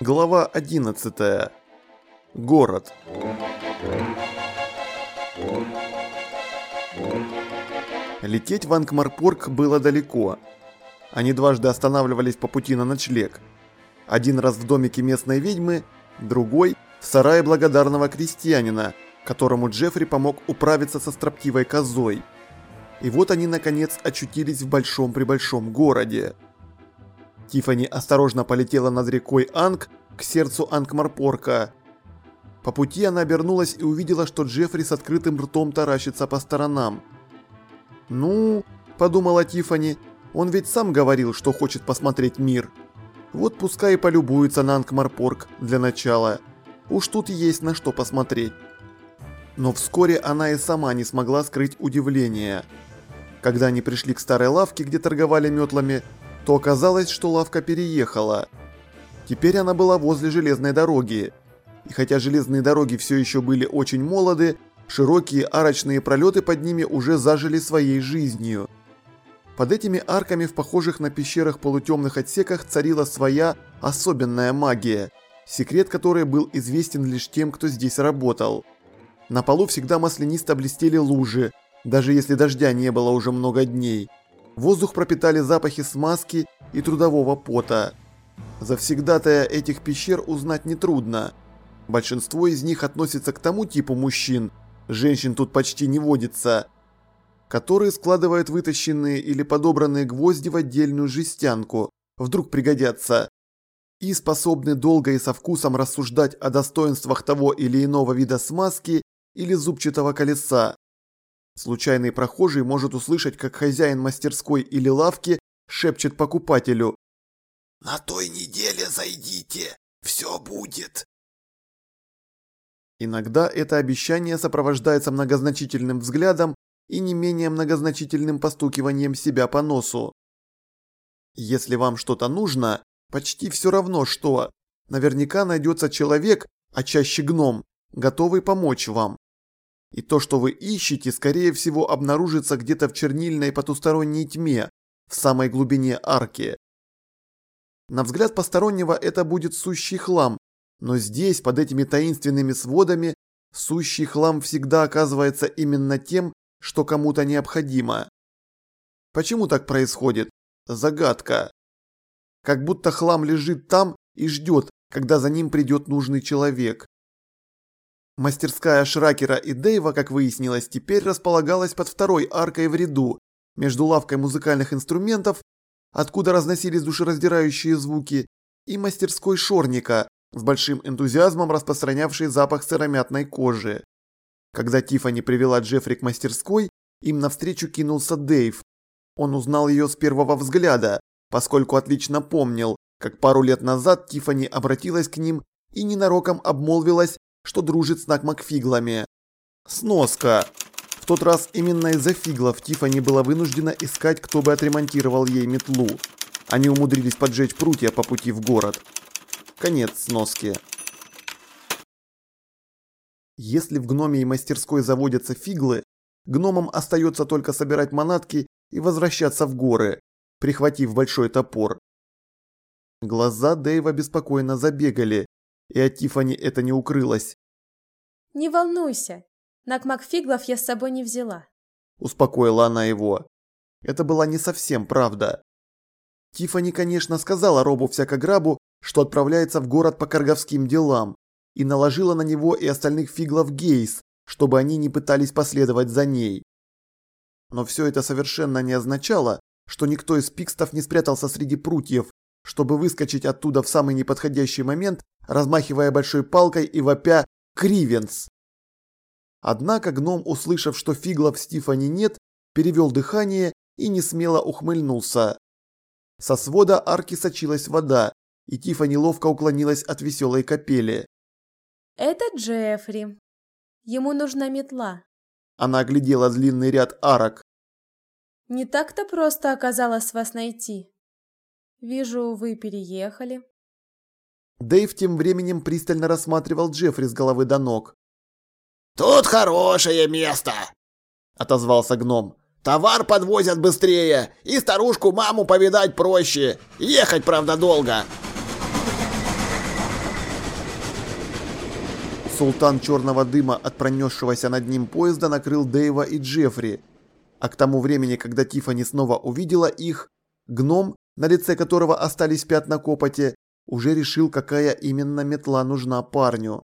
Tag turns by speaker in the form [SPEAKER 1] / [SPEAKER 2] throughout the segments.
[SPEAKER 1] Глава 11. Город. Лететь в Анкмарпорг было далеко. Они дважды останавливались по пути на ночлег. Один раз в домике местной ведьмы, другой – в сарае благодарного крестьянина, которому Джеффри помог управиться со строптивой козой. И вот они наконец очутились в большом-пребольшом городе. Тифани осторожно полетела над рекой Анг к сердцу Ангмарпорка. По пути она обернулась и увидела, что Джеффри с открытым ртом таращится по сторонам. «Ну», – подумала Тифани, – «он ведь сам говорил, что хочет посмотреть мир. Вот пускай и полюбуется на Ангмарпорг для начала. Уж тут есть на что посмотреть». Но вскоре она и сама не смогла скрыть удивление. Когда они пришли к старой лавке, где торговали метлами, то оказалось, что лавка переехала. Теперь она была возле железной дороги. И хотя железные дороги все еще были очень молоды, широкие арочные пролеты под ними уже зажили своей жизнью. Под этими арками в похожих на пещерах полутемных отсеках царила своя особенная магия, секрет которой был известен лишь тем, кто здесь работал. На полу всегда маслянисто блестели лужи, даже если дождя не было уже много дней. Воздух пропитали запахи смазки и трудового пота. Завсегдатая этих пещер узнать нетрудно. Большинство из них относится к тому типу мужчин, женщин тут почти не водится, которые складывают вытащенные или подобранные гвозди в отдельную жестянку, вдруг пригодятся, и способны долго и со вкусом рассуждать о достоинствах того или иного вида смазки или зубчатого колеса. Случайный прохожий может услышать, как хозяин мастерской или лавки шепчет покупателю
[SPEAKER 2] «На той неделе зайдите, все будет».
[SPEAKER 1] Иногда это обещание сопровождается многозначительным взглядом и не менее многозначительным постукиванием себя по носу. Если вам что-то нужно, почти все равно что, наверняка найдется человек, а чаще гном, готовый помочь вам. И то, что вы ищете, скорее всего обнаружится где-то в чернильной потусторонней тьме, в самой глубине арки. На взгляд постороннего это будет сущий хлам, но здесь, под этими таинственными сводами, сущий хлам всегда оказывается именно тем, что кому-то необходимо. Почему так происходит? Загадка. Как будто хлам лежит там и ждет, когда за ним придет нужный человек. Мастерская Шракера и Дэйва, как выяснилось, теперь располагалась под второй аркой в ряду, между лавкой музыкальных инструментов, откуда разносились душераздирающие звуки, и мастерской Шорника, с большим энтузиазмом распространявшей запах сыромятной кожи. Когда Тифани привела Джеффри к мастерской, им навстречу кинулся Дэйв. Он узнал ее с первого взгляда, поскольку отлично помнил, как пару лет назад Тифани обратилась к ним и ненароком обмолвилась, что дружит с Накмакфиглами. Сноска. В тот раз именно из-за фиглов Тифани была вынуждена искать, кто бы отремонтировал ей метлу. Они умудрились поджечь прутья по пути в город. Конец сноски. Если в гномии мастерской заводятся фиглы, гномам остается только собирать манатки и возвращаться в горы, прихватив большой топор. Глаза Дэйва беспокойно забегали, и от Тифани это не укрылось.
[SPEAKER 3] «Не волнуйся, Накмакфиглов я с собой не взяла», –
[SPEAKER 1] успокоила она его. Это была не совсем правда. Тифани, конечно, сказала Робу всякограбу, что отправляется в город по карговским делам, и наложила на него и остальных фиглов Гейс, чтобы они не пытались последовать за ней. Но все это совершенно не означало, что никто из пикстов не спрятался среди прутьев, чтобы выскочить оттуда в самый неподходящий момент, размахивая большой палкой и вопя «Кривенс!». Однако гном, услышав, что фиглов Стифани нет, перевел дыхание и несмело ухмыльнулся. Со свода арки сочилась вода, и Тифани ловко уклонилась от веселой капели.
[SPEAKER 3] «Это Джеффри. Ему нужна метла».
[SPEAKER 1] Она оглядела длинный ряд арок.
[SPEAKER 3] «Не так-то просто оказалось вас найти. Вижу, вы переехали.
[SPEAKER 1] Дэйв тем временем пристально рассматривал Джеффри с головы до ног.
[SPEAKER 2] «Тут хорошее место!» – отозвался гном. «Товар подвозят быстрее, и старушку-маму повидать проще. Ехать, правда, долго!»
[SPEAKER 1] Султан черного дыма от пронесшегося над ним поезда накрыл Дэйва и Джеффри. А к тому времени, когда Тифани снова увидела их, гном, на лице которого остались пятна копоти, уже решил, какая именно метла нужна парню.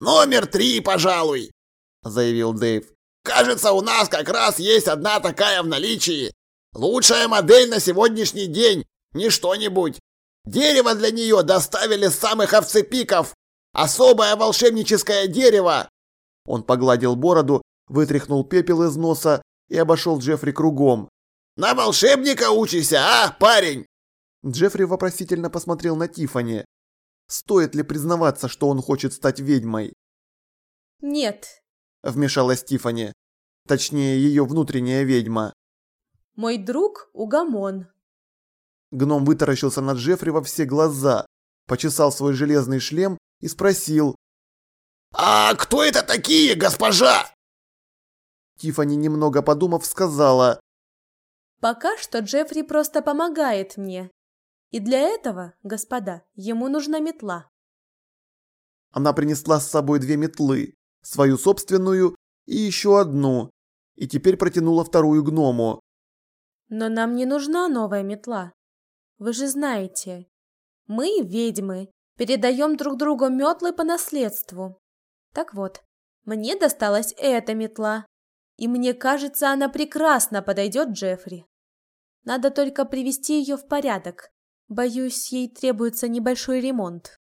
[SPEAKER 2] «Номер три, пожалуй», — заявил Дэйв. «Кажется, у нас как раз есть одна такая в наличии. Лучшая модель на сегодняшний день, не что-нибудь. Дерево для нее доставили с самых овцепиков. Особое волшебническое дерево!»
[SPEAKER 1] Он погладил бороду, вытряхнул пепел из носа и обошел Джеффри кругом.
[SPEAKER 2] «На волшебника учишься, а, парень?»
[SPEAKER 1] Джеффри вопросительно посмотрел на Тифани. Стоит ли признаваться, что он хочет стать ведьмой?
[SPEAKER 3] «Нет», –
[SPEAKER 1] вмешалась Тифани. Точнее, ее внутренняя ведьма.
[SPEAKER 3] «Мой друг Угамон».
[SPEAKER 1] Гном вытаращился на Джеффри во все глаза, почесал свой железный шлем и спросил.
[SPEAKER 2] «А кто это такие, госпожа?»
[SPEAKER 1] Тифани, немного подумав, сказала.
[SPEAKER 3] «Пока что Джеффри просто помогает мне. И для этого, господа, ему нужна метла».
[SPEAKER 1] Она принесла с собой две метлы, свою собственную и еще одну, и теперь протянула вторую гному.
[SPEAKER 3] «Но нам не нужна новая метла. Вы же знаете, мы, ведьмы, передаем друг другу метлы по наследству. Так вот, мне досталась эта метла, и мне кажется, она прекрасно подойдет Джеффри. Надо только привести ее в порядок. Боюсь, ей требуется небольшой ремонт.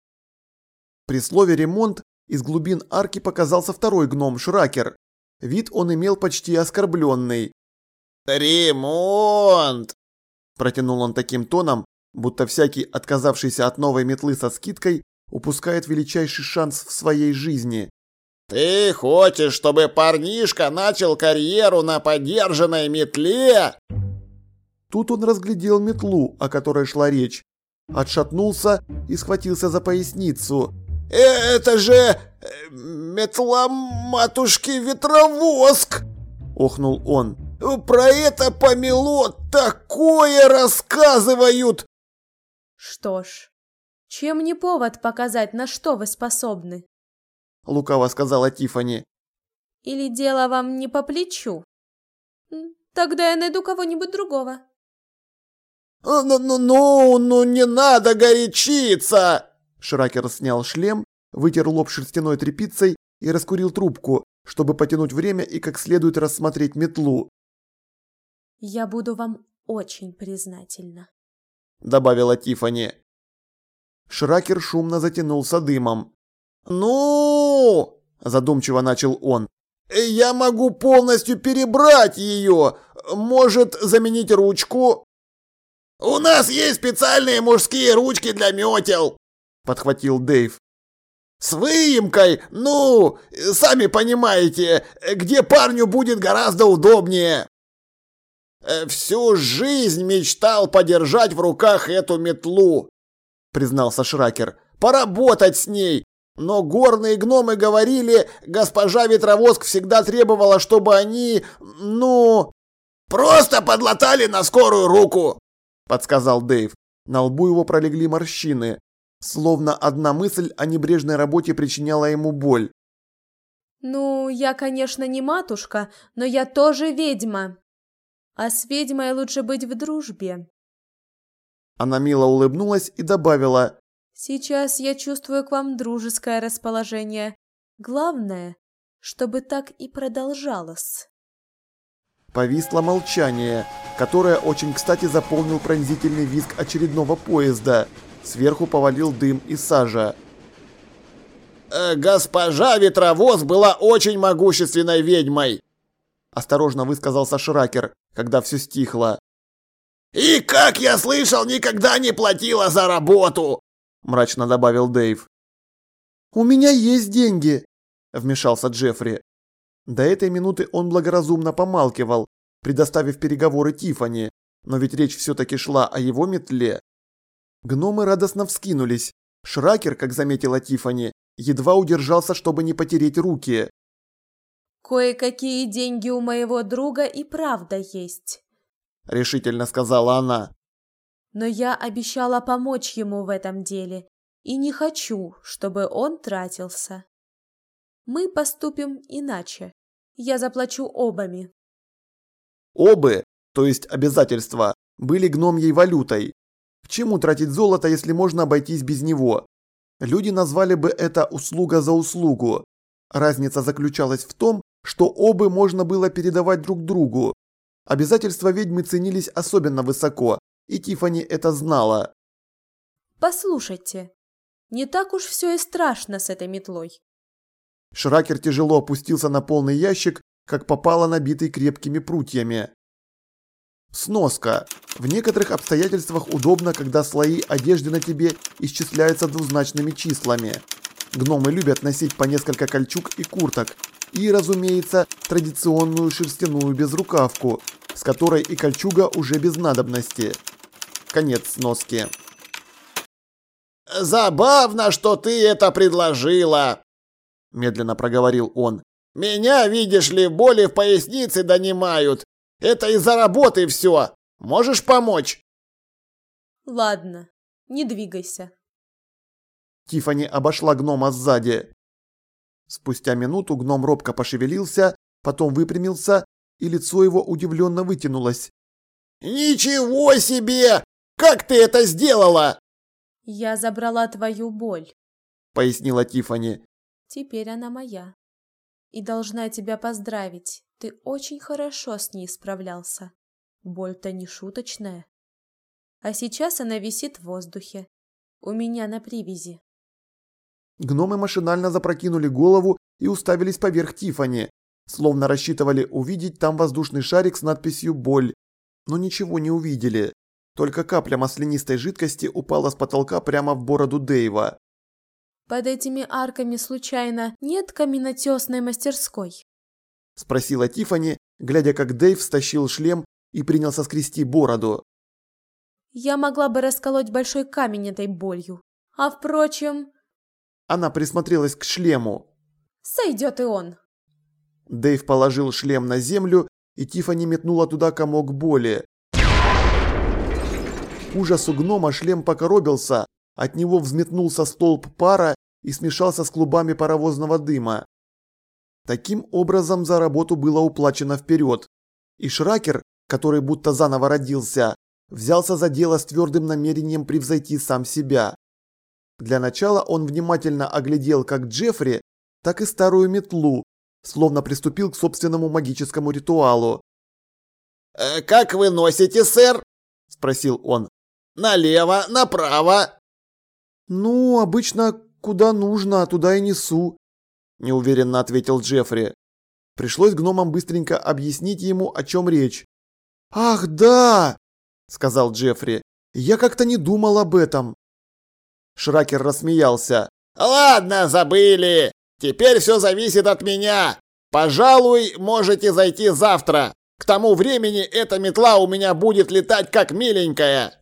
[SPEAKER 1] При слове «ремонт» из глубин арки показался второй гном Шракер. Вид он имел почти оскорбленный.
[SPEAKER 2] «Ремонт!»
[SPEAKER 1] Протянул он таким тоном, будто всякий, отказавшийся от новой метлы со скидкой, упускает величайший шанс в своей жизни.
[SPEAKER 2] «Ты хочешь, чтобы парнишка начал карьеру на подержанной метле?»
[SPEAKER 1] Тут он разглядел метлу, о которой шла речь, отшатнулся и схватился за поясницу.
[SPEAKER 2] «Это же э, метла матушки Ветровоск!» – охнул он. «Про это помело такое рассказывают!»
[SPEAKER 3] Что ж, чем не повод показать, на что вы способны?
[SPEAKER 1] Лукаво сказала Тифани.
[SPEAKER 3] Или дело вам не по плечу? Тогда я найду кого-нибудь другого.
[SPEAKER 2] «Ну-ну-ну, ну не надо горячиться!»
[SPEAKER 1] Шракер снял шлем, вытер лоб шерстяной тряпицей и раскурил трубку, чтобы потянуть время и как следует рассмотреть метлу.
[SPEAKER 3] «Я буду вам очень признательна», —
[SPEAKER 1] добавила Тифани. Шракер шумно затянулся дымом.
[SPEAKER 2] «Ну!» – задумчиво начал он. «Я могу полностью перебрать ее. Может, заменить ручку?» «У нас есть специальные мужские ручки для метел», – подхватил Дэйв. «С выемкой, ну, сами понимаете, где парню будет гораздо удобнее». «Всю жизнь мечтал подержать в руках эту метлу», – признался Шракер. «Поработать с ней, но горные гномы говорили, госпожа Ветровоск всегда требовала, чтобы они, ну... «Просто подлатали на скорую руку!» – подсказал Дэйв.
[SPEAKER 1] На лбу его пролегли морщины, словно одна мысль о небрежной работе причиняла ему боль.
[SPEAKER 3] «Ну, я, конечно, не матушка, но я тоже ведьма. А с ведьмой лучше быть в дружбе».
[SPEAKER 1] Она мило улыбнулась и добавила,
[SPEAKER 3] Сейчас я чувствую к вам дружеское расположение. Главное, чтобы так и продолжалось.
[SPEAKER 1] Повисло молчание, которое очень кстати заполнил пронзительный визг очередного поезда. Сверху повалил дым и сажа.
[SPEAKER 2] «Э, «Госпожа Ветровоз была очень могущественной ведьмой!»
[SPEAKER 1] Осторожно высказался Шракер, когда все стихло.
[SPEAKER 2] «И, как я слышал, никогда не платила за работу!
[SPEAKER 1] мрачно добавил Дэйв. «У меня есть деньги», – вмешался Джеффри. До этой минуты он благоразумно помалкивал, предоставив переговоры Тифани, но ведь речь все-таки шла о его метле. Гномы радостно вскинулись. Шракер, как заметила Тифани, едва удержался, чтобы не потереть руки.
[SPEAKER 3] «Кое-какие деньги у моего друга и правда есть», –
[SPEAKER 1] решительно сказала она
[SPEAKER 3] но я обещала помочь ему в этом деле и не хочу, чтобы он тратился. Мы поступим иначе. Я заплачу обами.
[SPEAKER 1] Обы, то есть обязательства, были гномьей валютой. К чему тратить золото, если можно обойтись без него? Люди назвали бы это услуга за услугу. Разница заключалась в том, что обы можно было передавать друг другу. Обязательства ведьмы ценились особенно высоко, и Тифани это знала.
[SPEAKER 3] Послушайте, не так уж все и страшно с этой метлой.
[SPEAKER 1] Шракер тяжело опустился на полный ящик, как попало набитый крепкими прутьями. Сноска. В некоторых обстоятельствах удобно, когда слои одежды на тебе исчисляются двузначными числами. Гномы любят носить по несколько кольчуг и курток. И, разумеется, традиционную шерстяную безрукавку, с которой и кольчуга уже без надобности. Конец сноски.
[SPEAKER 2] «Забавно, что ты это предложила!» Медленно проговорил он. «Меня, видишь ли, боли в пояснице донимают. Это из-за работы все. Можешь помочь?»
[SPEAKER 3] Ладно, не двигайся.
[SPEAKER 1] Тифани обошла гнома сзади. Спустя минуту гном робко пошевелился, потом выпрямился, и лицо его удивленно вытянулось.
[SPEAKER 2] «Ничего себе! Как ты это сделала?»
[SPEAKER 3] Я забрала твою боль,
[SPEAKER 1] пояснила Тифани.
[SPEAKER 3] Теперь она моя. И должна тебя поздравить. Ты очень хорошо с ней справлялся. Боль-то не шуточная. А сейчас она висит в воздухе. У меня на привязи.
[SPEAKER 1] Гномы машинально запрокинули голову и уставились поверх Тифани, словно рассчитывали увидеть там воздушный шарик с надписью «Боль». Но ничего не увидели. Только капля маслянистой жидкости упала с потолка прямо в бороду Дэйва.
[SPEAKER 3] «Под этими арками, случайно, нет каменотесной мастерской?»
[SPEAKER 1] Спросила Тифани, глядя, как Дэйв стащил шлем и принялся скрести бороду.
[SPEAKER 3] «Я могла бы расколоть большой камень этой болью. А впрочем,
[SPEAKER 1] она присмотрелась к шлему.
[SPEAKER 3] «Сойдет и он!»
[SPEAKER 1] Дэйв положил шлем на землю, и Тифани метнула туда комок боли. К ужасу гнома шлем покоробился, от него взметнулся столб пара и смешался с клубами паровозного дыма. Таким образом за работу было уплачено вперед. И Шракер, который будто заново родился, взялся за дело с твердым намерением превзойти сам себя. Для начала он внимательно оглядел как Джеффри, так и старую метлу, словно приступил к собственному магическому ритуалу.
[SPEAKER 2] «Э, «Как вы носите, сэр?» – спросил он. «Налево, направо?»
[SPEAKER 1] «Ну, обычно куда нужно, туда и несу», – неуверенно ответил Джеффри. Пришлось гномам быстренько объяснить ему, о чем речь. «Ах, да!» – сказал Джеффри. «Я как-то не думал об этом. Шракер рассмеялся.
[SPEAKER 2] «Ладно, забыли. Теперь все зависит от меня. Пожалуй, можете зайти завтра. К тому времени эта метла у меня будет летать как миленькая».